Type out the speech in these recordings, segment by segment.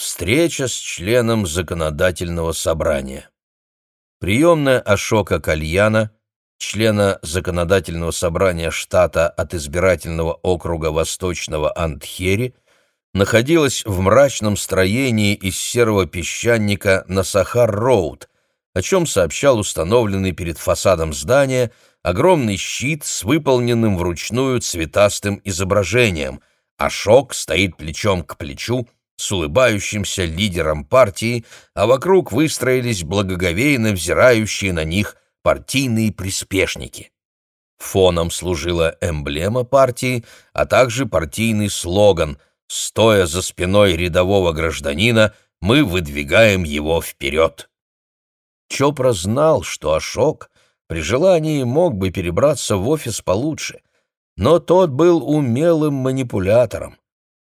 Встреча с членом законодательного собрания. Приемная Ашока Кальяна, члена законодательного собрания штата от избирательного округа Восточного Антхери, находилась в мрачном строении из серого песчаника на Сахар-Роуд, о чем сообщал установленный перед фасадом здания огромный щит с выполненным вручную цветастым изображением. Ашок стоит плечом к плечу с улыбающимся лидером партии, а вокруг выстроились благоговейно взирающие на них партийные приспешники. Фоном служила эмблема партии, а также партийный слоган «Стоя за спиной рядового гражданина, мы выдвигаем его вперед». Чопра знал, что Ашок при желании мог бы перебраться в офис получше, но тот был умелым манипулятором.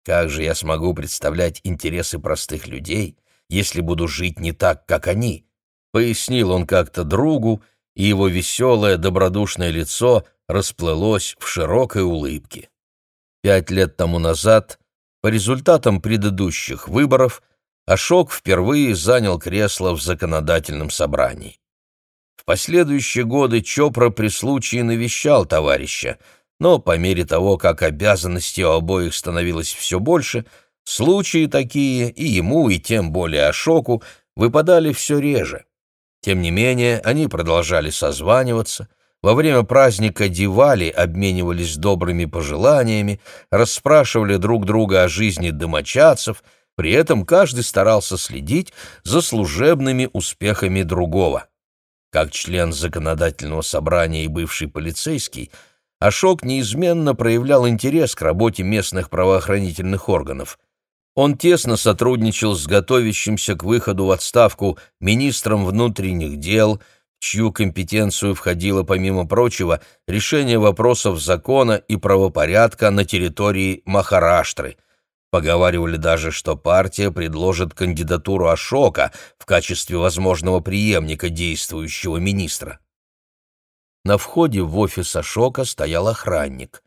Как же я смогу представлять интересы простых людей, если буду жить не так, как они? Пояснил он как-то другу, и его веселое, добродушное лицо расплылось в широкой улыбке. Пять лет тому назад, по результатам предыдущих выборов, Ашок впервые занял кресло в законодательном собрании. В последующие годы Чопра при случае навещал товарища, но по мере того, как обязанностей у обоих становилось все больше, случаи такие и ему, и тем более Ашоку выпадали все реже. Тем не менее, они продолжали созваниваться, во время праздника Дивали обменивались добрыми пожеланиями, расспрашивали друг друга о жизни домочадцев, при этом каждый старался следить за служебными успехами другого. Как член законодательного собрания и бывший полицейский – Ашок неизменно проявлял интерес к работе местных правоохранительных органов. Он тесно сотрудничал с готовящимся к выходу в отставку министром внутренних дел, чью компетенцию входило, помимо прочего, решение вопросов закона и правопорядка на территории Махараштры. Поговаривали даже, что партия предложит кандидатуру Ашока в качестве возможного преемника действующего министра. На входе в офис Ашока стоял охранник.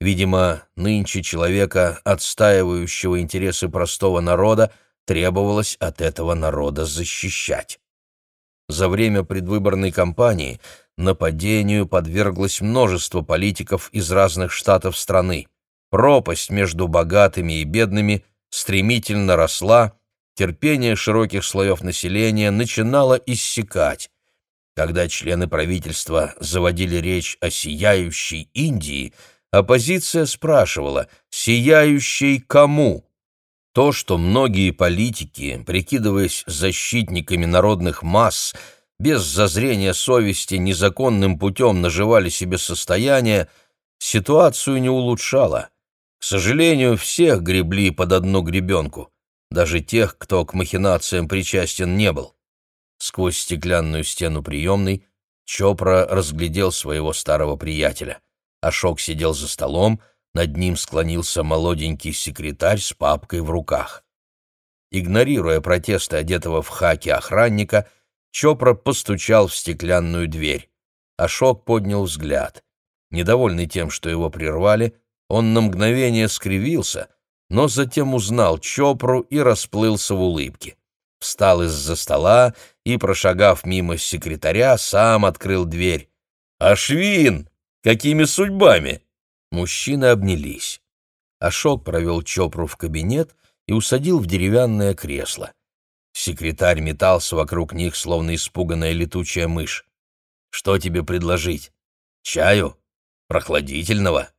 Видимо, нынче человека, отстаивающего интересы простого народа, требовалось от этого народа защищать. За время предвыборной кампании нападению подверглось множество политиков из разных штатов страны. Пропасть между богатыми и бедными стремительно росла, терпение широких слоев населения начинало иссякать. Когда члены правительства заводили речь о сияющей Индии, оппозиция спрашивала «сияющей кому?». То, что многие политики, прикидываясь защитниками народных масс, без зазрения совести незаконным путем наживали себе состояние, ситуацию не улучшало. К сожалению, всех гребли под одну гребенку, даже тех, кто к махинациям причастен не был. Сквозь стеклянную стену приемной Чопра разглядел своего старого приятеля. Ашок сидел за столом, над ним склонился молоденький секретарь с папкой в руках. Игнорируя протесты одетого в хаки охранника, Чопра постучал в стеклянную дверь. Ашок поднял взгляд. Недовольный тем, что его прервали, он на мгновение скривился, но затем узнал Чопру и расплылся в улыбке встал из-за стола и, прошагав мимо секретаря, сам открыл дверь. «Ашвин! Какими судьбами?» Мужчины обнялись. Ашок провел Чопру в кабинет и усадил в деревянное кресло. Секретарь метался вокруг них, словно испуганная летучая мышь. «Что тебе предложить? Чаю? Прохладительного?»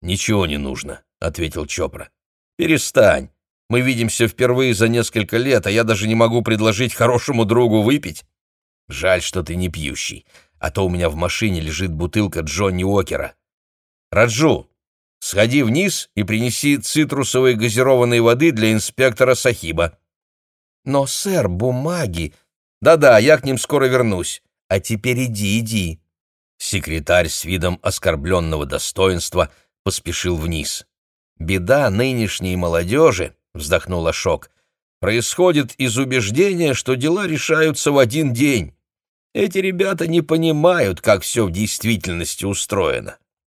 «Ничего не нужно», — ответил Чопра. «Перестань. Мы видимся впервые за несколько лет, а я даже не могу предложить хорошему другу выпить. Жаль, что ты не пьющий, а то у меня в машине лежит бутылка Джонни Уокера. Раджу, сходи вниз и принеси цитрусовой газированной воды для инспектора Сахиба. Но, сэр, бумаги... Да-да, я к ним скоро вернусь. А теперь иди, иди. Секретарь с видом оскорбленного достоинства поспешил вниз. Беда нынешней молодежи — вздохнул Ашок, — происходит из убеждения, что дела решаются в один день. Эти ребята не понимают, как все в действительности устроено.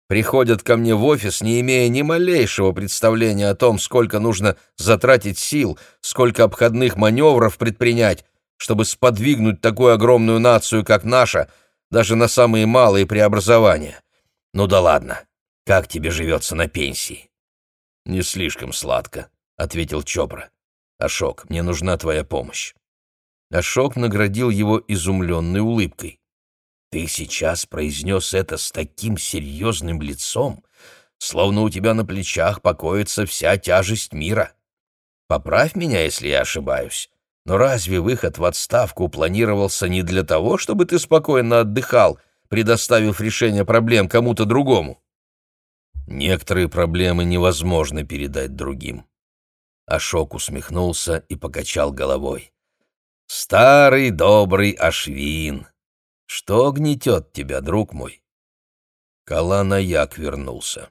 приходят ко мне в офис, не имея ни малейшего представления о том, сколько нужно затратить сил, сколько обходных маневров предпринять, чтобы сподвигнуть такую огромную нацию, как наша, даже на самые малые преобразования. Ну да ладно, как тебе живется на пенсии? Не слишком сладко, — ответил Чопра. Ашок, мне нужна твоя помощь. Ашок наградил его изумленной улыбкой. «Ты сейчас произнес это с таким серьезным лицом, словно у тебя на плечах покоится вся тяжесть мира. Поправь меня, если я ошибаюсь, но разве выход в отставку планировался не для того, чтобы ты спокойно отдыхал, предоставив решение проблем кому-то другому?» «Некоторые проблемы невозможно передать другим». Ашок усмехнулся и покачал головой. Старый добрый Ашвин! Что гнетет тебя, друг мой? Каланаяк вернулся.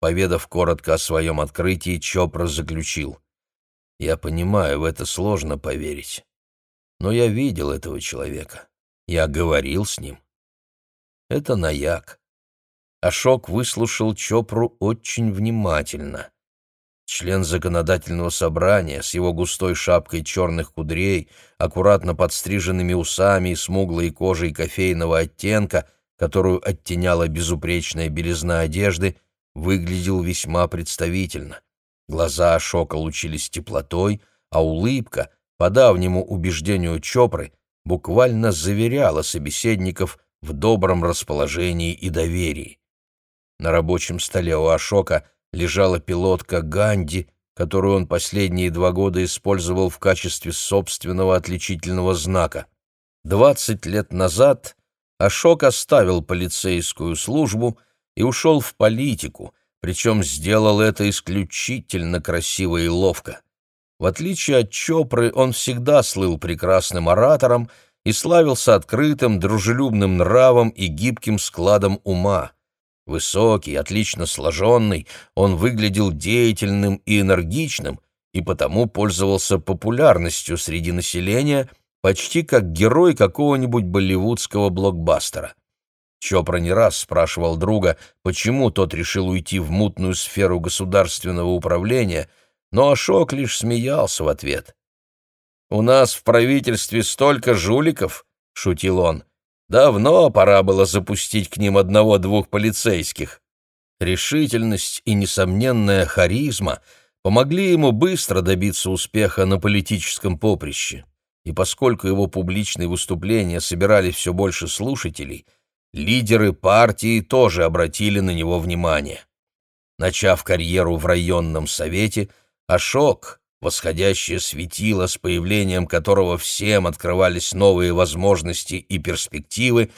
Поведав коротко о своем открытии, Чопра заключил. «Я понимаю, в это сложно поверить. Но я видел этого человека. Я говорил с ним. Это Наяк». Ашок выслушал Чопру очень внимательно. Член законодательного собрания с его густой шапкой черных кудрей, аккуратно подстриженными усами и смуглой кожей кофейного оттенка, которую оттеняла безупречная белизна одежды, выглядел весьма представительно. Глаза Ашока лучились теплотой, а улыбка, по давнему убеждению Чопры, буквально заверяла собеседников в добром расположении и доверии. На рабочем столе у Ашока – лежала пилотка Ганди, которую он последние два года использовал в качестве собственного отличительного знака. Двадцать лет назад Ашок оставил полицейскую службу и ушел в политику, причем сделал это исключительно красиво и ловко. В отличие от Чопры, он всегда слыл прекрасным оратором и славился открытым, дружелюбным нравом и гибким складом ума. Высокий, отлично сложенный, он выглядел деятельным и энергичным и потому пользовался популярностью среди населения почти как герой какого-нибудь болливудского блокбастера. Чопра не раз спрашивал друга, почему тот решил уйти в мутную сферу государственного управления, но Ашок лишь смеялся в ответ. «У нас в правительстве столько жуликов», — шутил он, — Давно пора было запустить к ним одного-двух полицейских. Решительность и несомненная харизма помогли ему быстро добиться успеха на политическом поприще. И поскольку его публичные выступления собирали все больше слушателей, лидеры партии тоже обратили на него внимание. Начав карьеру в районном совете, Ашок, восходящее светило, с появлением которого всем открывались новые возможности и перспективы,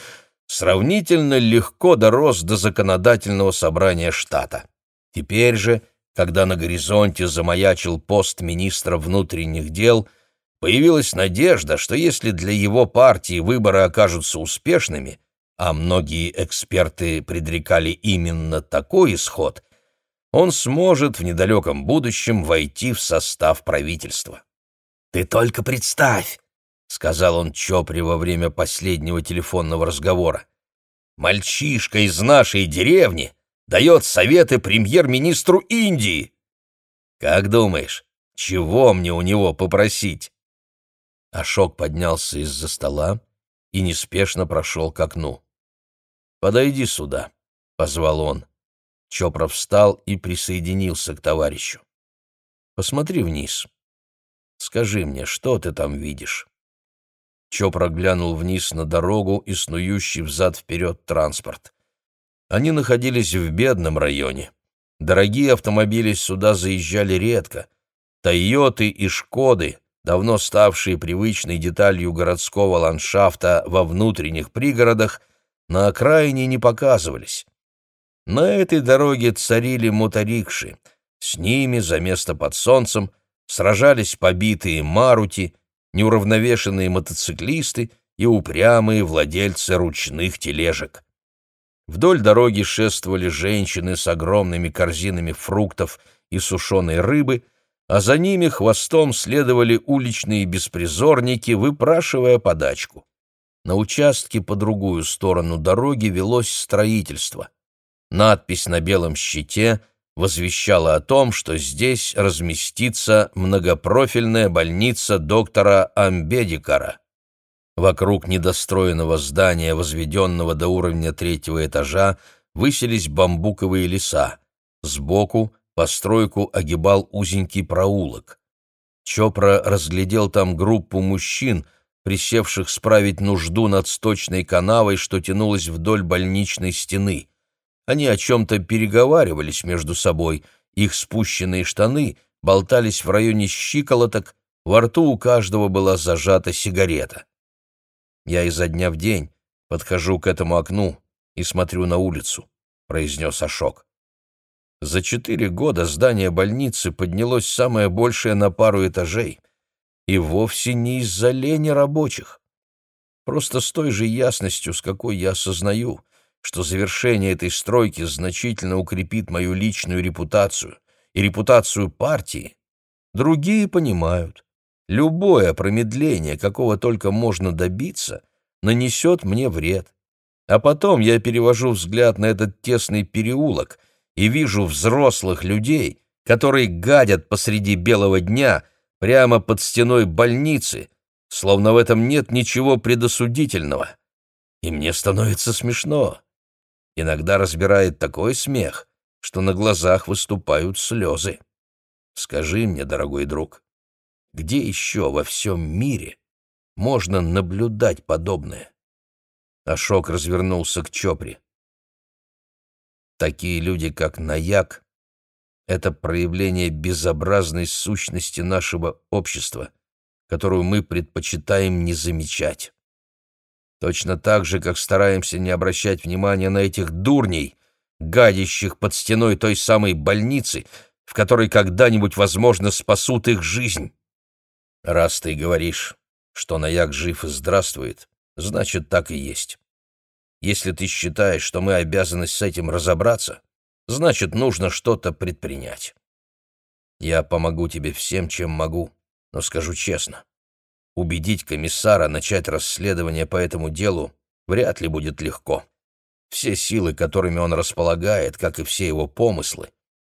сравнительно легко дорос до законодательного собрания штата. Теперь же, когда на горизонте замаячил пост министра внутренних дел, появилась надежда, что если для его партии выборы окажутся успешными, а многие эксперты предрекали именно такой исход, он сможет в недалеком будущем войти в состав правительства. «Ты только представь!» — сказал он Чопре во время последнего телефонного разговора. «Мальчишка из нашей деревни дает советы премьер-министру Индии! Как думаешь, чего мне у него попросить?» Ашок поднялся из-за стола и неспешно прошел к окну. «Подойди сюда», — позвал он. Чопра встал и присоединился к товарищу. «Посмотри вниз. Скажи мне, что ты там видишь?» Чопра глянул вниз на дорогу и снующий взад-вперед транспорт. Они находились в бедном районе. Дорогие автомобили сюда заезжали редко. «Тойоты» и «Шкоды», давно ставшие привычной деталью городского ландшафта во внутренних пригородах, на окраине не показывались. На этой дороге царили моторикши. С ними за место под солнцем сражались побитые марути, неуравновешенные мотоциклисты и упрямые владельцы ручных тележек. Вдоль дороги шествовали женщины с огромными корзинами фруктов и сушеной рыбы, а за ними хвостом следовали уличные беспризорники, выпрашивая подачку. На участке по другую сторону дороги велось строительство. Надпись на белом щите возвещала о том, что здесь разместится многопрофильная больница доктора Амбедикара. Вокруг недостроенного здания, возведенного до уровня третьего этажа, высились бамбуковые леса. Сбоку постройку огибал узенький проулок. Чопра разглядел там группу мужчин, присевших справить нужду над сточной канавой, что тянулась вдоль больничной стены. Они о чем-то переговаривались между собой, их спущенные штаны болтались в районе щиколоток, во рту у каждого была зажата сигарета. Я изо дня в день подхожу к этому окну и смотрю на улицу, произнес Ашок. За четыре года здание больницы поднялось самое большее на пару этажей, и вовсе не из-за лени рабочих. Просто с той же ясностью, с какой я осознаю, что завершение этой стройки значительно укрепит мою личную репутацию и репутацию партии, другие понимают, Любое промедление, какого только можно добиться, нанесет мне вред. А потом я перевожу взгляд на этот тесный переулок и вижу взрослых людей, которые гадят посреди белого дня прямо под стеной больницы, словно в этом нет ничего предосудительного. И мне становится смешно. Иногда разбирает такой смех, что на глазах выступают слезы. Скажи мне, дорогой друг, где еще во всем мире можно наблюдать подобное? Ашок развернулся к Чопре. Такие люди, как Наяк, это проявление безобразной сущности нашего общества, которую мы предпочитаем не замечать. Точно так же, как стараемся не обращать внимания на этих дурней, гадящих под стеной той самой больницы, в которой когда-нибудь, возможно, спасут их жизнь. Раз ты говоришь, что Наяк жив и здравствует, значит, так и есть. Если ты считаешь, что мы обязаны с этим разобраться, значит, нужно что-то предпринять. Я помогу тебе всем, чем могу, но скажу честно, убедить комиссара начать расследование по этому делу вряд ли будет легко. Все силы, которыми он располагает, как и все его помыслы,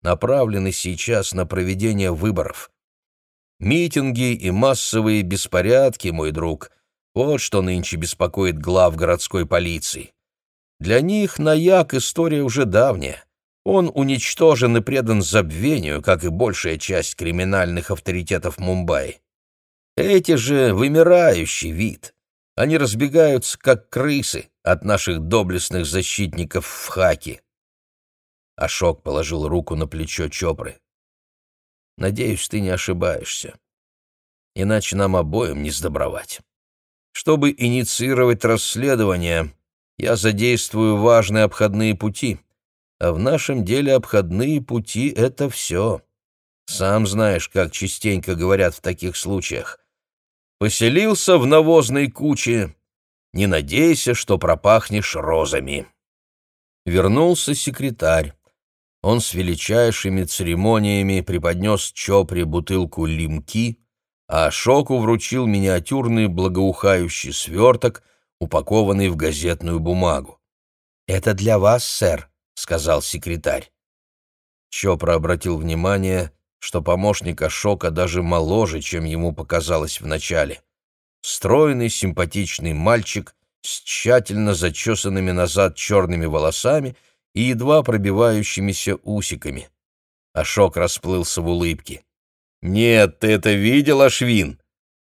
направлены сейчас на проведение выборов, Митинги и массовые беспорядки, мой друг, вот что нынче беспокоит глав городской полиции. Для них Наяк история уже давняя. Он уничтожен и предан забвению, как и большая часть криминальных авторитетов Мумбаи. Эти же вымирающий вид. Они разбегаются, как крысы, от наших доблестных защитников в хаке. Ашок положил руку на плечо Чопры. Надеюсь, ты не ошибаешься. Иначе нам обоим не сдобровать. Чтобы инициировать расследование, я задействую важные обходные пути, а в нашем деле обходные пути — это все. Сам знаешь, как частенько говорят в таких случаях. Поселился в навозной куче, не надейся, что пропахнешь розами. Вернулся секретарь. Он с величайшими церемониями преподнес Чопре бутылку лимки, а Шоку вручил миниатюрный благоухающий сверток, упакованный в газетную бумагу. «Это для вас, сэр», — сказал секретарь. Чопра обратил внимание, что помощник Ашока даже моложе, чем ему показалось вначале. Стройный, симпатичный мальчик с тщательно зачесанными назад черными волосами — и едва пробивающимися усиками. Ашок расплылся в улыбке. «Нет, ты это видел, Ашвин?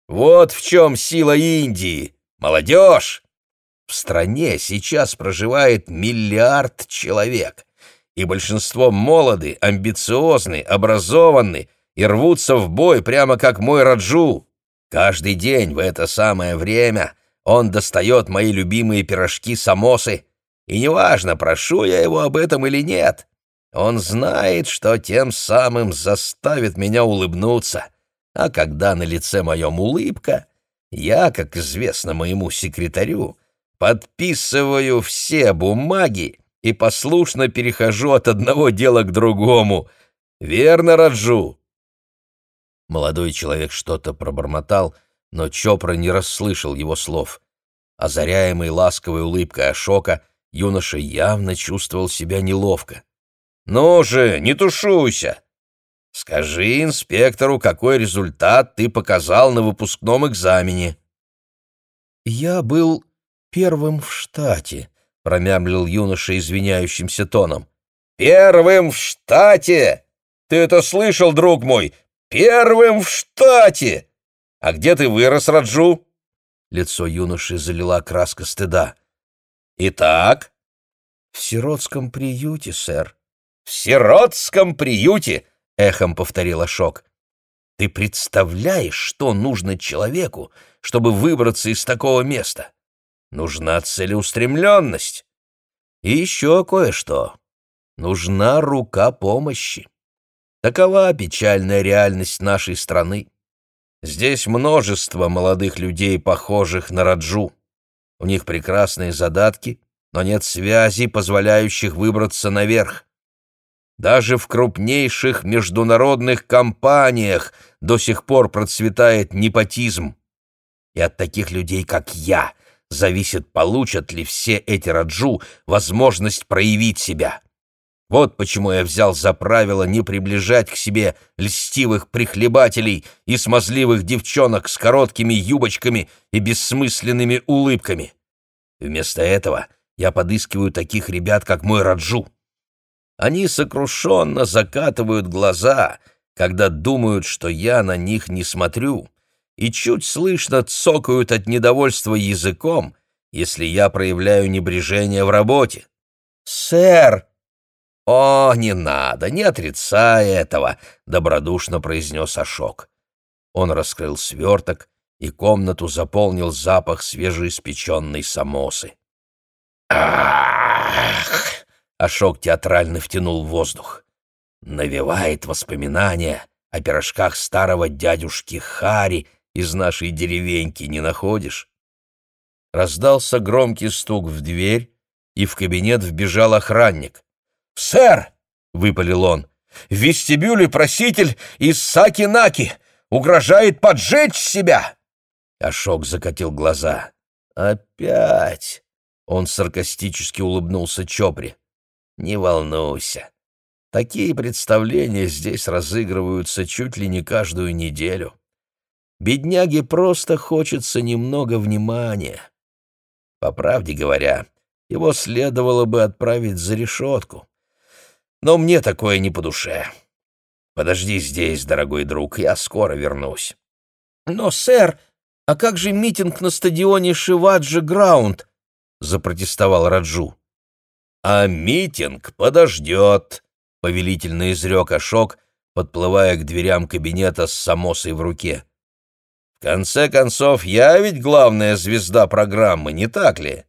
Вот в чем сила Индии! Молодежь! В стране сейчас проживает миллиард человек, и большинство молоды, амбициозны, образованы и рвутся в бой, прямо как мой Раджу. Каждый день в это самое время он достает мои любимые пирожки-самосы, и неважно, прошу я его об этом или нет, он знает, что тем самым заставит меня улыбнуться. А когда на лице моем улыбка, я, как известно моему секретарю, подписываю все бумаги и послушно перехожу от одного дела к другому. Верно, Раджу?» Молодой человек что-то пробормотал, но Чопра не расслышал его слов. Озаряемый ласковой улыбкой Ашока — юноша явно чувствовал себя неловко. «Ну же, не тушуйся! Скажи инспектору, какой результат ты показал на выпускном экзамене». «Я был первым в штате», — промямлил юноша извиняющимся тоном. «Первым в штате! Ты это слышал, друг мой? Первым в штате! А где ты вырос, Раджу?» Лицо юноши залила краска стыда. «Итак?» «В сиротском приюте, сэр». «В сиротском приюте!» — эхом повторил Ашок. «Ты представляешь, что нужно человеку, чтобы выбраться из такого места? Нужна целеустремленность. И еще кое-что. Нужна рука помощи. Такова печальная реальность нашей страны. Здесь множество молодых людей, похожих на Раджу. У них прекрасные задатки, но нет связей, позволяющих выбраться наверх. Даже в крупнейших международных компаниях до сих пор процветает непотизм. И от таких людей, как я, зависит, получат ли все эти раджу возможность проявить себя. Вот почему я взял за правило не приближать к себе льстивых прихлебателей и смазливых девчонок с короткими юбочками и бессмысленными улыбками. Вместо этого я подыскиваю таких ребят, как мой Раджу. Они сокрушенно закатывают глаза, когда думают, что я на них не смотрю, и чуть слышно цокают от недовольства языком, если я проявляю небрежение в работе. «Сэр!» «О, не надо, не отрицай этого!» — добродушно произнес Ашок. Он раскрыл сверток, и комнату заполнил запах свежеиспеченной самосы. «Ах!» — Ашок театрально втянул воздух. «Навевает воспоминания о пирожках старого дядюшки Хари из нашей деревеньки, не находишь?» Раздался громкий стук в дверь, и в кабинет вбежал охранник. «Сэр!» — выпалил он. «В вестибюле проситель из Саки-Наки угрожает поджечь себя!» Ашок закатил глаза. «Опять!» — он саркастически улыбнулся Чопри. «Не волнуйся. Такие представления здесь разыгрываются чуть ли не каждую неделю. Бедняге просто хочется немного внимания. По правде говоря, его следовало бы отправить за решетку. Но мне такое не по душе. Подожди здесь, дорогой друг, я скоро вернусь. Но, сэр, а как же митинг на стадионе Шиваджи Граунд? запротестовал Раджу. А митинг подождет, повелительно изрек Ашок, подплывая к дверям кабинета с самосой в руке. В конце концов, я ведь главная звезда программы, не так ли?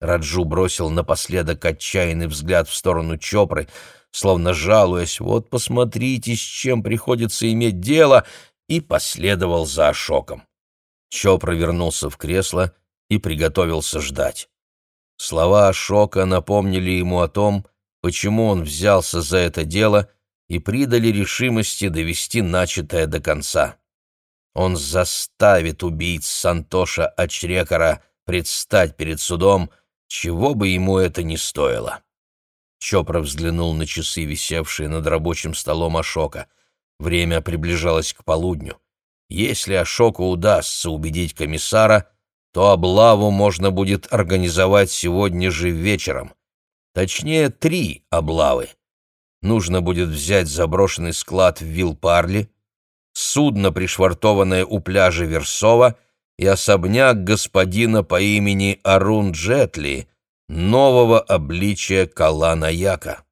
Раджу бросил напоследок отчаянный взгляд в сторону Чопры, словно жалуясь, вот посмотрите, с чем приходится иметь дело, и последовал за Ашоком. Чопра вернулся в кресло и приготовился ждать. Слова Ашока напомнили ему о том, почему он взялся за это дело и придали решимости довести начатое до конца. Он заставит убийц Сантоша Ачрекара предстать перед судом, чего бы ему это ни стоило. Чопра взглянул на часы, висевшие над рабочим столом Ашока. Время приближалось к полудню. Если Ашоку удастся убедить комиссара, то облаву можно будет организовать сегодня же вечером. Точнее, три облавы. Нужно будет взять заброшенный склад в Вилпарли, судно, пришвартованное у пляжа Версова, и особняк господина по имени Арун Джетли, нового обличия Калана Яка.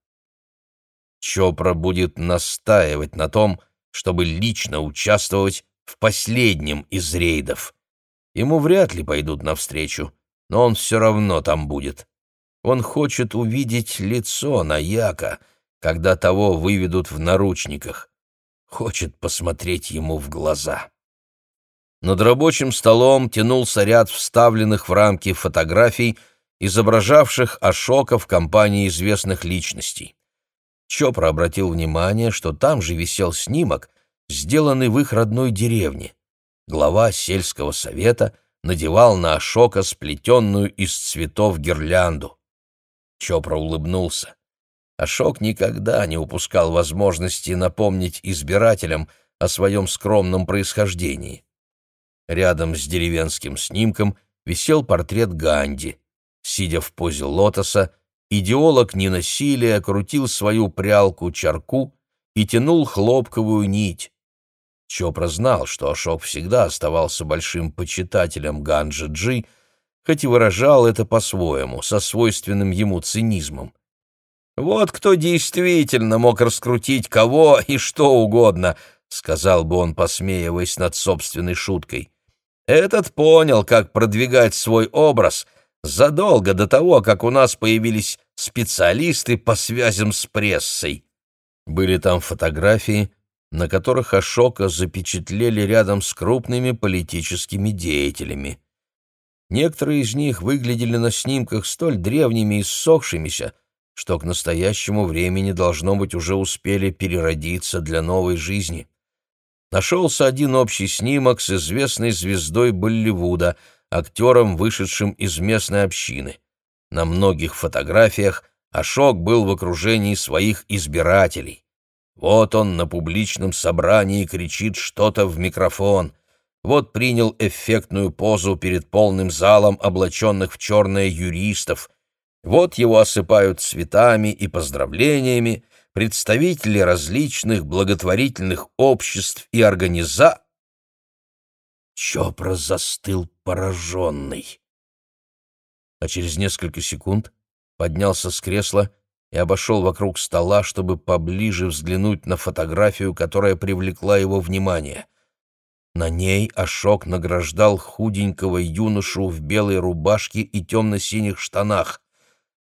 Чопра будет настаивать на том, чтобы лично участвовать в последнем из рейдов. Ему вряд ли пойдут навстречу, но он все равно там будет. Он хочет увидеть лицо Наяка, когда того выведут в наручниках. Хочет посмотреть ему в глаза. Над рабочим столом тянулся ряд вставленных в рамки фотографий, изображавших Ашока в компании известных личностей. Чопра обратил внимание, что там же висел снимок, сделанный в их родной деревне. Глава сельского совета надевал на Ашока сплетенную из цветов гирлянду. Чопра улыбнулся. Ашок никогда не упускал возможности напомнить избирателям о своем скромном происхождении. Рядом с деревенским снимком висел портрет Ганди. Сидя в позе лотоса, идеолог ненасилия крутил свою прялку-чарку и тянул хлопковую нить. Чопра знал, что Ашок всегда оставался большим почитателем Ганджи-Джи, хоть и выражал это по-своему, со свойственным ему цинизмом. «Вот кто действительно мог раскрутить кого и что угодно», — сказал бы он, посмеиваясь над собственной шуткой. «Этот понял, как продвигать свой образ задолго до того, как у нас появились специалисты по связям с прессой». Были там фотографии, на которых Ашока запечатлели рядом с крупными политическими деятелями. Некоторые из них выглядели на снимках столь древними и ссохшимися, что к настоящему времени, должно быть, уже успели переродиться для новой жизни. Нашелся один общий снимок с известной звездой Болливуда, актером, вышедшим из местной общины. На многих фотографиях Ашок был в окружении своих избирателей. Вот он на публичном собрании кричит что-то в микрофон. Вот принял эффектную позу перед полным залом облаченных в черное юристов — вот его осыпают цветами и поздравлениями представители различных благотворительных обществ и организа... Чопра застыл пораженный. А через несколько секунд поднялся с кресла и обошел вокруг стола, чтобы поближе взглянуть на фотографию, которая привлекла его внимание. На ней Ашок награждал худенького юношу в белой рубашке и темно-синих штанах.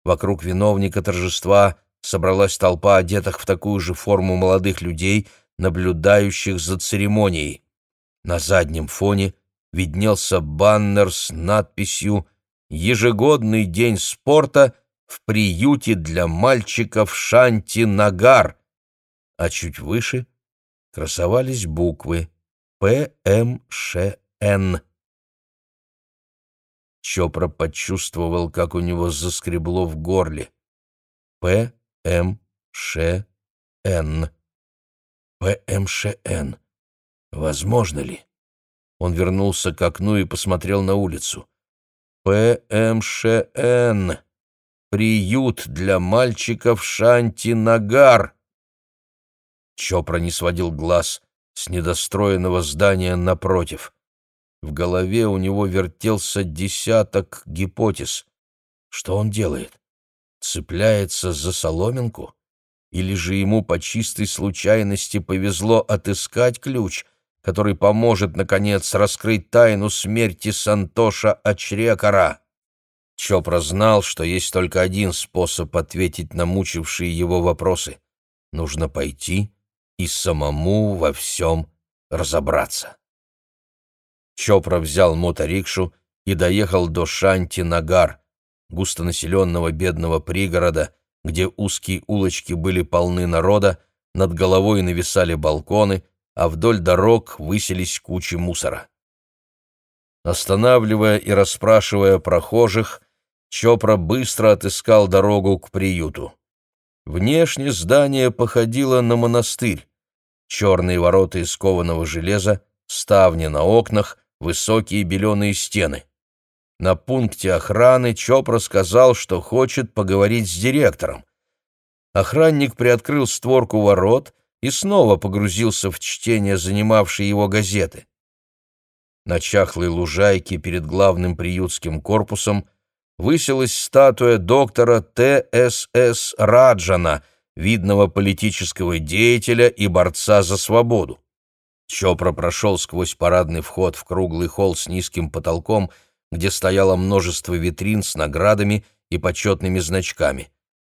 Вокруг виновника торжества собралась толпа одетых в такую же форму молодых людей, наблюдающих за церемонией. На заднем фоне виднелся баннер с надписью «Ежегодный день спорта в приюте для мальчиков Шанти-Нагар», а чуть выше красовались буквы «ПМШН». Чопра почувствовал, как у него заскребло в горле. П. М. Ш. Н. П. М. Ш. Н. Возможно ли? Он вернулся к окну и посмотрел на улицу. П. М. Ш. Н. Приют для мальчиков Шанти-Нагар. Чопра не сводил глаз с недостроенного здания напротив. В голове у него вертелся десяток гипотез. Что он делает? Цепляется за соломинку? Или же ему по чистой случайности повезло отыскать ключ, который поможет, наконец, раскрыть тайну смерти Сантоша Ачрекара? Чопра знал, что есть только один способ ответить на мучившие его вопросы. Нужно пойти и самому во всем разобраться. Чопра взял моторикшу и доехал до Шанти-Нагар, густонаселенного бедного пригорода, где узкие улочки были полны народа, над головой нависали балконы, а вдоль дорог высились кучи мусора. Останавливая и расспрашивая прохожих, Чопра быстро отыскал дорогу к приюту. Внешне здание походило на монастырь. Черные ворота из кованого железа, ставни на окнах, высокие беленые стены. На пункте охраны Чопра сказал, что хочет поговорить с директором. Охранник приоткрыл створку ворот и снова погрузился в чтение занимавшей его газеты. На чахлой лужайке перед главным приютским корпусом высилась статуя доктора Т.С.С. Раджана, видного политического деятеля и борца за свободу. Чопра прошел сквозь парадный вход в круглый холл с низким потолком, где стояло множество витрин с наградами и почетными значками.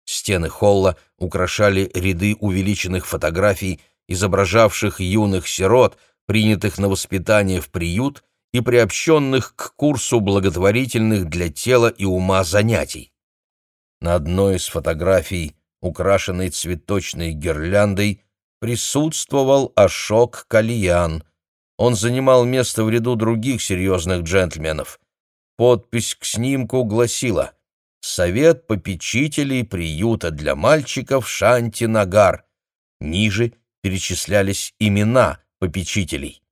Стены холла украшали ряды увеличенных фотографий, изображавших юных сирот, принятых на воспитание в приют и приобщенных к курсу благотворительных для тела и ума занятий. На одной из фотографий, украшенной цветочной гирляндой, присутствовал Ашок Кальян. Он занимал место в ряду других серьезных джентльменов. Подпись к снимку гласила Совет попечителей приюта для мальчиков Шанти-Нагар. Ниже перечислялись имена попечителей.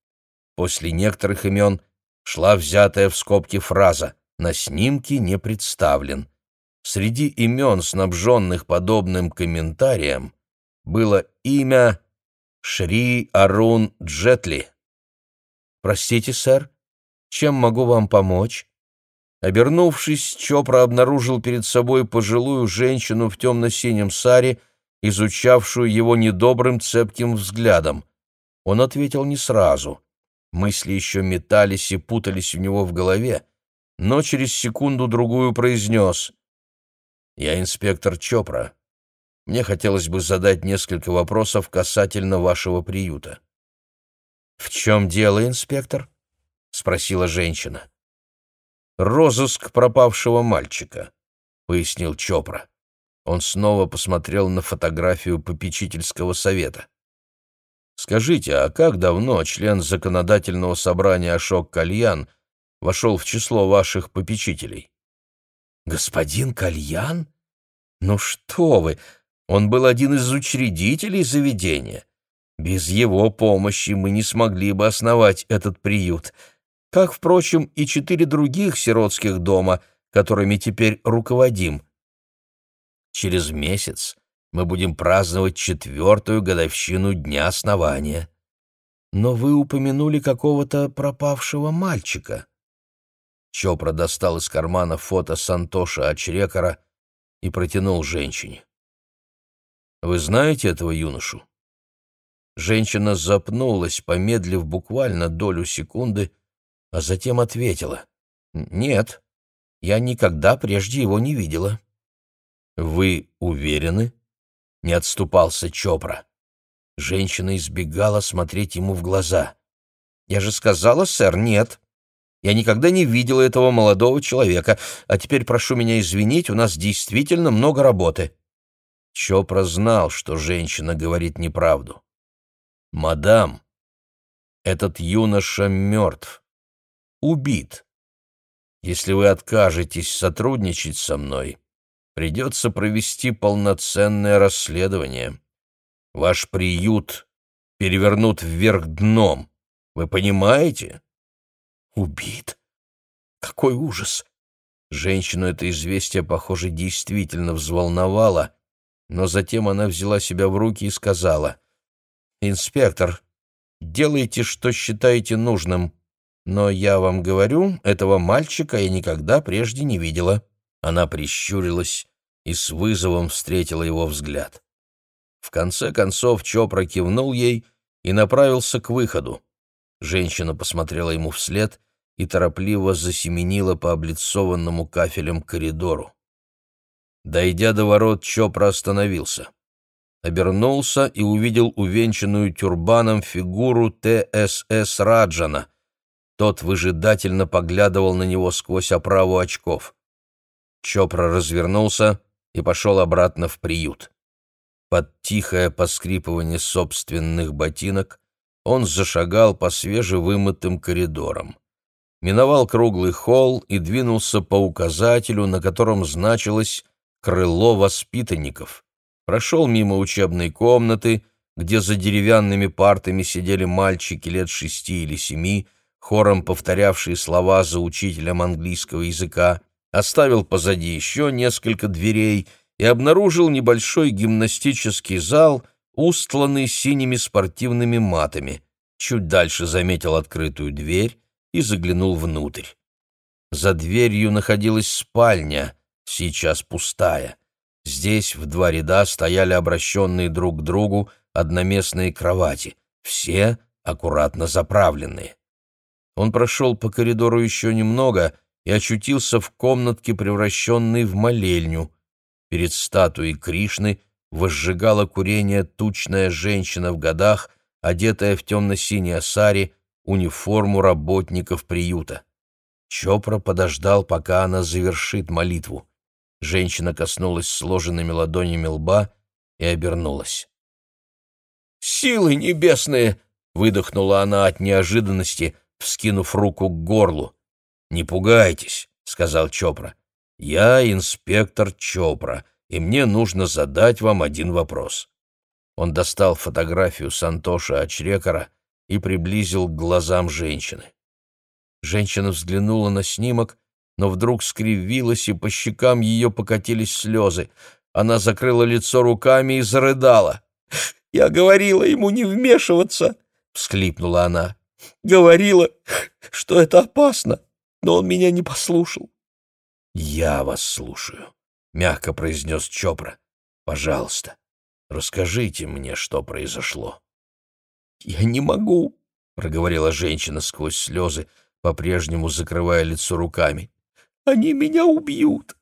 После некоторых имен шла взятая в скобки фраза «на снимке не представлен». Среди имен, снабженных подобным комментарием, было имя Шри Арун Джетли. «Простите, сэр, чем могу вам помочь?» Обернувшись, Чопра обнаружил перед собой пожилую женщину в темно-синем саре, изучавшую его недобрым цепким взглядом. Он ответил не сразу. Мысли еще метались и путались у него в голове, но через секунду-другую произнес. «Я инспектор Чопра. Мне хотелось бы задать несколько вопросов касательно вашего приюта». «В чем дело, инспектор?» — спросила женщина. «Розыск пропавшего мальчика», — пояснил Чопра. Он снова посмотрел на фотографию попечительского совета. «Скажите, а как давно член законодательного собрания Ашок Кальян вошел в число ваших попечителей?» «Господин Кальян? Ну что вы, он был один из учредителей заведения. Без его помощи мы не смогли бы основать этот приют как, впрочем, и четыре других сиротских дома, которыми теперь руководим. Через месяц мы будем праздновать четвертую годовщину Дня основания. Но вы упомянули какого-то пропавшего мальчика. Чопра достал из кармана фото Сантоша Ачрекара и протянул женщине. «Вы знаете этого юношу?» Женщина запнулась, помедлив буквально долю секунды, а затем ответила. «Нет, я никогда прежде его не видела». «Вы уверены?» — не отступался Чопра. Женщина избегала смотреть ему в глаза. «Я же сказала, сэр, нет. Я никогда не видела этого молодого человека, а теперь прошу меня извинить, у нас действительно много работы». Чопра знал, что женщина говорит неправду. «Мадам, этот юноша мертв убит. Если вы откажетесь сотрудничать со мной, придется провести полноценное расследование. Ваш приют перевернут вверх дном. Вы понимаете? Убит? Какой ужас! Женщину это известие, похоже, действительно взволновало, но затем она взяла себя в руки и сказала, «Инспектор, делайте, что считаете нужным. Но я вам говорю, этого мальчика я никогда прежде не видела». Она прищурилась и с вызовом встретила его взгляд. В конце концов Чопра кивнул ей и направился к выходу. Женщина посмотрела ему вслед и торопливо засеменила по облицованному кафелем коридору. Дойдя до ворот, Чопра остановился. Обернулся и увидел увенчанную тюрбаном фигуру Т.С.С. Раджана — тот выжидательно поглядывал на него сквозь оправу очков. Чопра развернулся и пошел обратно в приют. Под тихое поскрипывание собственных ботинок он зашагал по свежевымытым коридорам. Миновал круглый холл и двинулся по указателю, на котором значилось «Крыло воспитанников». Прошел мимо учебной комнаты, где за деревянными партами сидели мальчики лет шести или семи, хором повторявшие слова за учителем английского языка, оставил позади еще несколько дверей и обнаружил небольшой гимнастический зал, устланный синими спортивными матами. Чуть дальше заметил открытую дверь и заглянул внутрь. За дверью находилась спальня, сейчас пустая. Здесь в два ряда стояли обращенные друг к другу одноместные кровати, все аккуратно заправленные. Он прошел по коридору еще немного и очутился в комнатке, превращенной в молельню. Перед статуей Кришны возжигала курение тучная женщина в годах, одетая в темно-синий асари, униформу работников приюта. Чопра подождал, пока она завершит молитву. Женщина коснулась сложенными ладонями лба и обернулась. «Силы небесные!» — выдохнула она от неожиданности, вскинув руку к горлу. «Не пугайтесь», — сказал Чопра. «Я инспектор Чопра, и мне нужно задать вам один вопрос». Он достал фотографию Сантоша Ачрекара и приблизил к глазам женщины. Женщина взглянула на снимок, но вдруг скривилась, и по щекам ее покатились слезы. Она закрыла лицо руками и зарыдала. «Я говорила ему не вмешиваться!» — всхлипнула она. «Говорила, что это опасно, но он меня не послушал». «Я вас слушаю», — мягко произнес Чопра. «Пожалуйста, расскажите мне, что произошло». «Я не могу», — проговорила женщина сквозь слезы, по-прежнему закрывая лицо руками. «Они меня убьют».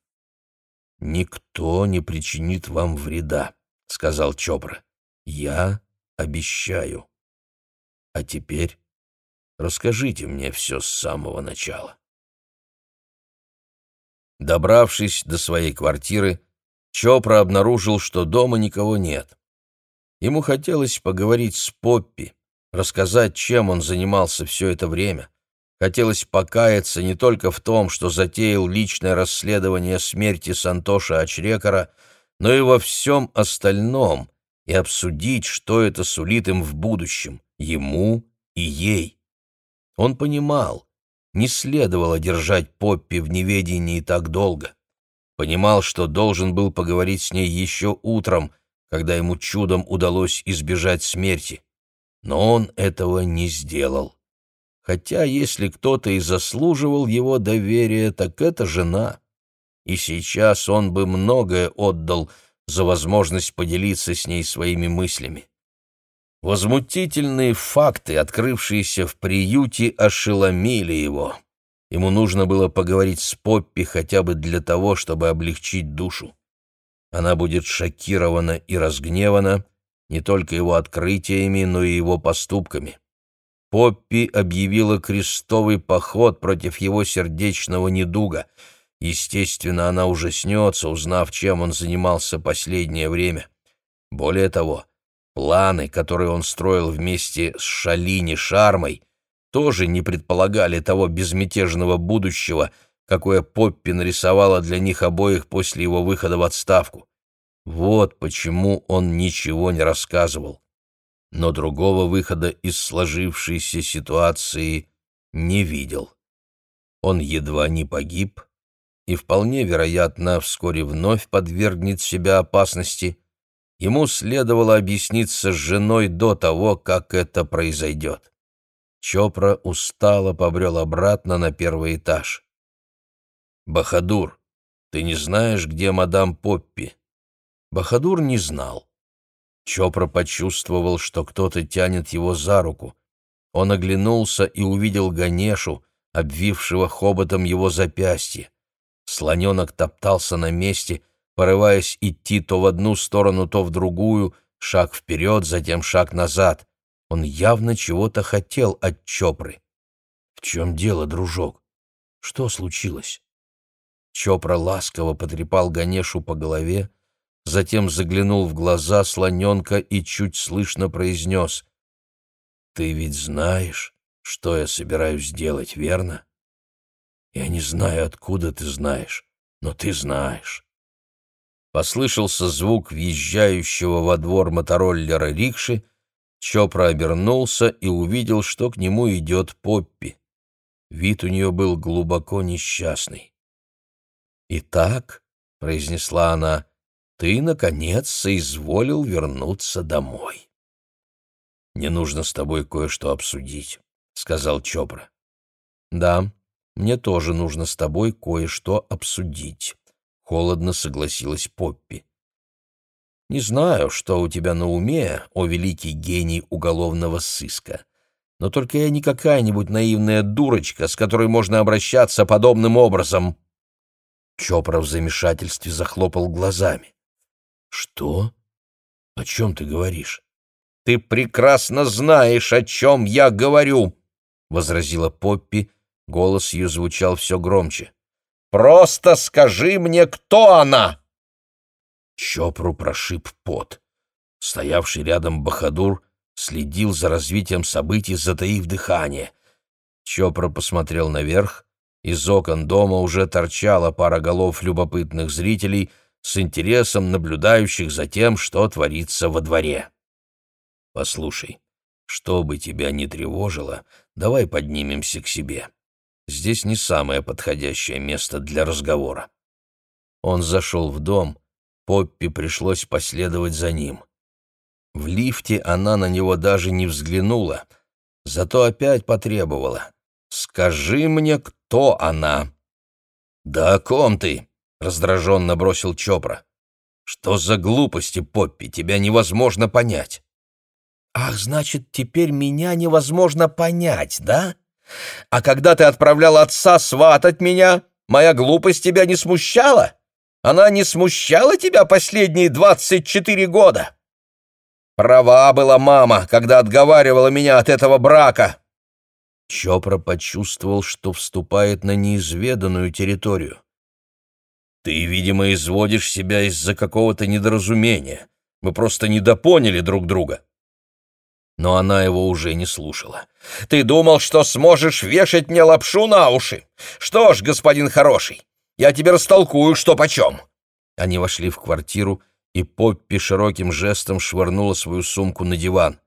«Никто не причинит вам вреда», — сказал Чопра. «Я обещаю. А теперь расскажите мне все с самого начала». Добравшись до своей квартиры, Чопра обнаружил, что дома никого нет. Ему хотелось поговорить с Поппи, рассказать, чем он занимался все это время. Хотелось покаяться не только в том, что затеял личное расследование смерти Сантоша Ачрекара, но и во всем остальном, и обсудить, что это сулит им в будущем, ему и ей. Он понимал, не следовало держать Поппи в неведении так долго. Понимал, что должен был поговорить с ней еще утром, когда ему чудом удалось избежать смерти. Но он этого не сделал. Хотя, если кто-то и заслуживал его доверия, так это жена. И сейчас он бы многое отдал за возможность поделиться с ней своими мыслями. Возмутительные факты, открывшиеся в приюте, ошеломили его. Ему нужно было поговорить с Поппи хотя бы для того, чтобы облегчить душу. Она будет шокирована и разгневана не только его открытиями, но и его поступками. Поппи объявила крестовый поход против его сердечного недуга. Естественно, она ужаснется, узнав, чем он занимался последнее время. Более того, планы, которые он строил вместе с Шалини Шармой, тоже не предполагали того безмятежного будущего, какое Поппи нарисовала для них обоих после его выхода в отставку. Вот почему он ничего не рассказывал но другого выхода из сложившейся ситуации не видел. Он едва не погиб и вполне вероятно вскоре вновь подвергнет себя опасности. Ему следовало объясниться с женой до того, как это произойдет. Чопра устало побрел обратно на первый этаж. «Бахадур, ты не знаешь, где мадам Поппи?» Бахадур не знал. Чопра почувствовал, что кто-то тянет его за руку. Он оглянулся и увидел Ганешу, обвившего хоботом его запястье. Слоненок топтался на месте, порываясь идти то в одну сторону, то в другую, шаг вперед, затем шаг назад. Он явно чего-то хотел от Чопры. «В чем дело, дружок? Что случилось?» Чопра ласково потрепал Ганешу по голове, затем заглянул в глаза слоненка и чуть слышно произнес «Ты ведь знаешь, что я собираюсь делать, верно? Я не знаю, откуда ты знаешь, но ты знаешь». Послышался звук въезжающего во двор мотороллера рикши, Чопра обернулся и увидел, что к нему идет Поппи. Вид у нее был глубоко несчастный. «Итак», — произнесла она, ты, наконец, соизволил вернуться домой. «Мне нужно с тобой кое-что обсудить», — сказал Чопра. «Да, мне тоже нужно с тобой кое-что обсудить», — холодно согласилась Поппи. «Не знаю, что у тебя на уме, о великий гений уголовного сыска, но только я не какая-нибудь наивная дурочка, с которой можно обращаться подобным образом». Чопра в замешательстве захлопал глазами. «Что? О чем ты говоришь?» «Ты прекрасно знаешь, о чем я говорю!» — возразила Поппи. Голос ее звучал все громче. «Просто скажи мне, кто она!» Чопру прошиб пот. Стоявший рядом Бахадур следил за развитием событий, затаив дыхание. Чопра посмотрел наверх, Из окон дома уже торчала пара голов любопытных зрителей с интересом наблюдающих за тем, что творится во дворе. «Послушай, что бы тебя ни тревожило, давай поднимемся к себе. Здесь не самое подходящее место для разговора». Он зашел в дом, Поппи пришлось последовать за ним. В лифте она на него даже не взглянула, зато опять потребовала. «Скажи мне, кто она?» «Да о ком ты?» — раздраженно бросил Чопра. «Что за глупости, Поппи, тебя невозможно понять». «Ах, значит, теперь меня невозможно понять, да? А когда ты отправлял отца сватать меня, моя глупость тебя не смущала?» Она не смущала тебя последние двадцать четыре года? Права была мама, когда отговаривала меня от этого брака. Чопра почувствовал, что вступает на неизведанную территорию. Ты, видимо, изводишь себя из-за какого-то недоразумения. Мы просто недопоняли друг друга. Но она его уже не слушала. «Ты думал, что сможешь вешать мне лапшу на уши? Что ж, господин хороший, я тебе растолкую, что почем!» Они вошли в квартиру, и Поппи широким жестом швырнула свою сумку на диван.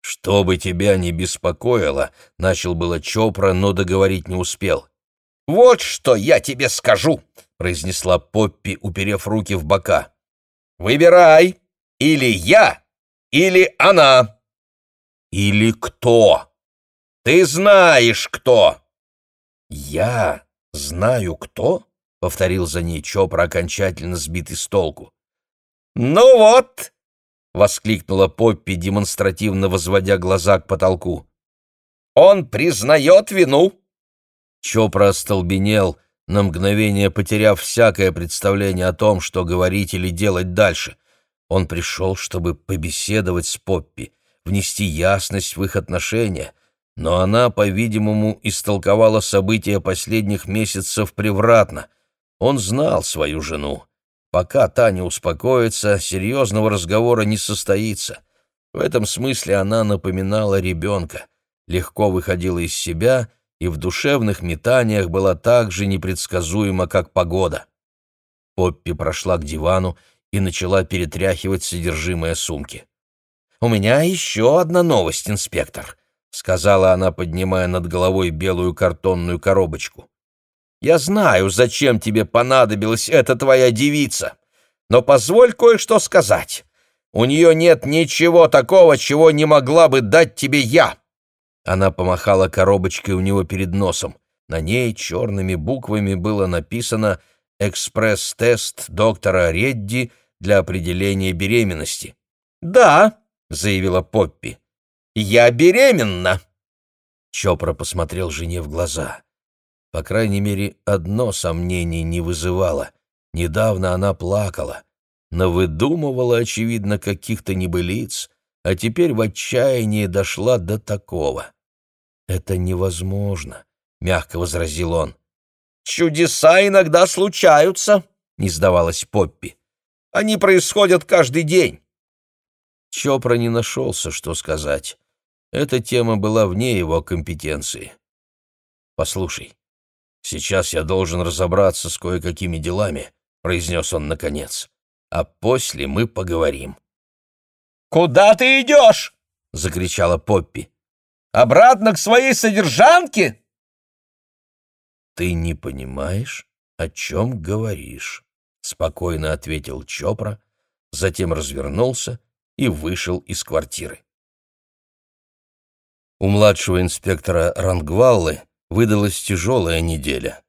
«Что бы тебя ни беспокоило», — начал было Чопра, но договорить не успел. «Вот что я тебе скажу», — произнесла Поппи, уперев руки в бока. «Выбирай, или я, или она». «Или кто?» «Ты знаешь, кто!» «Я знаю, кто?» — повторил за ней Чопра, окончательно сбитый с толку. «Ну вот!» — воскликнула Поппи, демонстративно возводя глаза к потолку. «Он признает вину!» Чопра остолбенел, на мгновение потеряв всякое представление о том, что говорить или делать дальше. Он пришел, чтобы побеседовать с Поппи, внести ясность в их отношения, но она, по-видимому, истолковала события последних месяцев превратно. Он знал свою жену. Пока та не успокоится, серьезного разговора не состоится. В этом смысле она напоминала ребенка, легко выходила из себя и в душевных метаниях была так же непредсказуема, как погода. Поппи прошла к дивану и начала перетряхивать содержимое сумки. «У меня еще одна новость, инспектор», — сказала она, поднимая над головой белую картонную коробочку. Я знаю, зачем тебе понадобилась эта твоя девица, но позволь кое-что сказать. У нее нет ничего такого, чего не могла бы дать тебе я». Она помахала коробочкой у него перед носом. На ней черными буквами было написано «Экспресс-тест доктора Редди для определения беременности». «Да», — заявила Поппи, — «я беременна». Чопра посмотрел жене в глаза. По крайней мере, одно сомнение не вызывало. Недавно она плакала, но выдумывала, очевидно, каких-то небылиц, а теперь в отчаянии дошла до такого. «Это невозможно», — мягко возразил он. «Чудеса иногда случаются», — не сдавалась Поппи. «Они происходят каждый день». Чопра не нашелся, что сказать. Эта тема была вне его компетенции. «Послушай, «Сейчас я должен разобраться с кое-какими делами», — произнес он наконец. «А после мы поговорим». «Куда ты идешь?» — закричала Поппи. «Обратно к своей содержанке?» «Ты не понимаешь, о чем говоришь», — спокойно ответил Чопра, затем развернулся и вышел из квартиры. У младшего инспектора Рангваллы выдалась тяжелая неделя.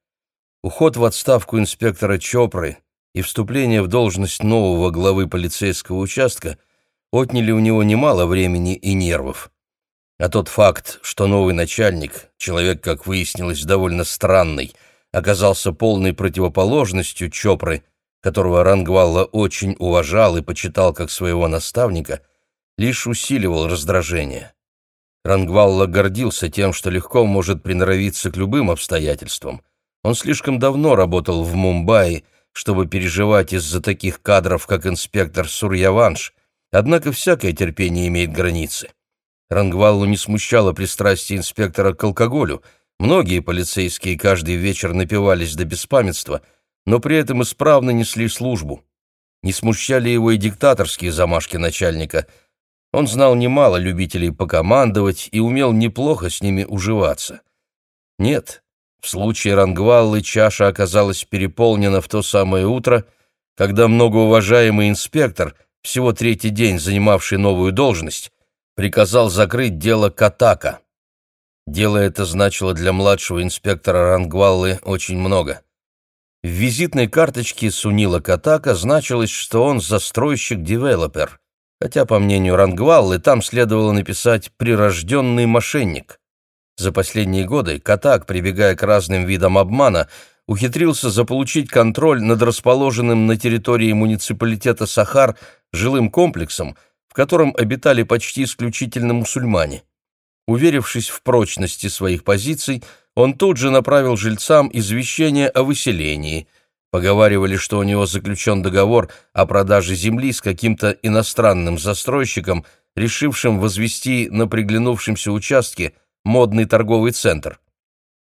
Уход в отставку инспектора Чопры и вступление в должность нового главы полицейского участка отняли у него немало времени и нервов. А тот факт, что новый начальник, человек, как выяснилось, довольно странный, оказался полной противоположностью Чопры, которого Рангвалла очень уважал и почитал как своего наставника, лишь усиливал раздражение. Рангвалла гордился тем, что легко может приноровиться к любым обстоятельствам. Он слишком давно работал в Мумбаи, чтобы переживать из-за таких кадров, как инспектор Сурьяванш, однако всякое терпение имеет границы. Рангваллу не смущало пристрастие инспектора к алкоголю, Многие полицейские каждый вечер напивались до беспамятства, но при этом исправно несли службу. Не смущали его и диктаторские замашки начальника. Он знал немало любителей покомандовать и умел неплохо с ними уживаться. Нет, в случае Рангваллы чаша оказалась переполнена в то самое утро, когда многоуважаемый инспектор, всего третий день занимавший новую должность, приказал закрыть дело Катака. Дело это значило для младшего инспектора Рангваллы очень много. В визитной карточке Сунила Катака значилось, что он застройщик-девелопер, хотя, по мнению Рангваллы, там следовало написать «прирожденный мошенник». За последние годы Катак, прибегая к разным видам обмана, ухитрился заполучить контроль над расположенным на территории муниципалитета Сахар жилым комплексом, в котором обитали почти исключительно мусульмане. Уверившись в прочности своих позиций, он тут же направил жильцам извещение о выселении. Поговаривали, что у него заключен договор о продаже земли с каким-то иностранным застройщиком, решившим возвести на приглянувшемся участке модный торговый центр.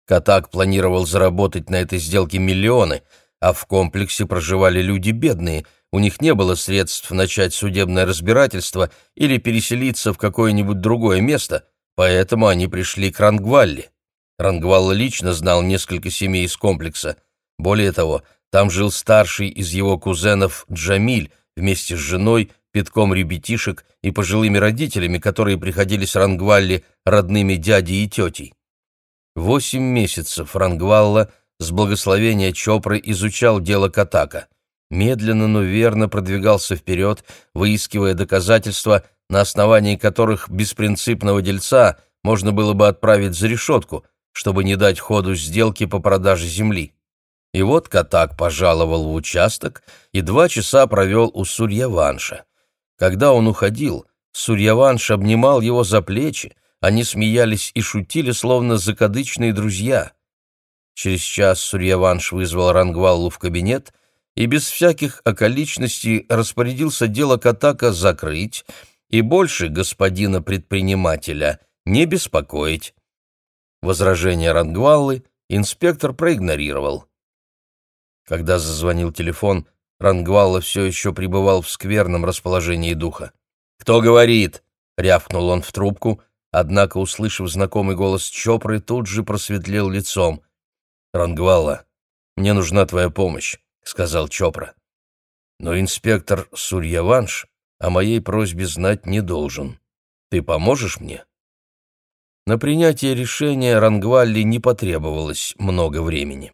Катак планировал заработать на этой сделке миллионы, а в комплексе проживали люди бедные, у них не было средств начать судебное разбирательство или переселиться в какое-нибудь другое место, поэтому они пришли к Рангвалли. Рангвалла лично знал несколько семей из комплекса. Более того, там жил старший из его кузенов Джамиль вместе с женой, пятком ребятишек и пожилыми родителями, которые приходились Рангвалле родными дядей и тетей. Восемь месяцев Рангвалла с благословения Чопры изучал дело Катака. Медленно, но верно продвигался вперед, выискивая доказательства, на основании которых беспринципного дельца можно было бы отправить за решетку, чтобы не дать ходу сделки по продаже земли. И вот Катак пожаловал в участок и два часа провел у Сурьяванша. Когда он уходил, Сурьяванш обнимал его за плечи, они смеялись и шутили, словно закадычные друзья. Через час Сурьяванш вызвал Рангваллу в кабинет и без всяких околичностей распорядился дело Катака закрыть и больше господина предпринимателя не беспокоить. Возражение Рангваллы инспектор проигнорировал. Когда зазвонил телефон, Рангвалла все еще пребывал в скверном расположении духа. «Кто говорит?» — рявкнул он в трубку, однако, услышав знакомый голос Чопры, тут же просветлел лицом. «Рангвалла, мне нужна твоя помощь», — сказал Чопра. «Но инспектор Сурьяванш о моей просьбе знать не должен. Ты поможешь мне?» На принятие решения Рангвалли не потребовалось много времени.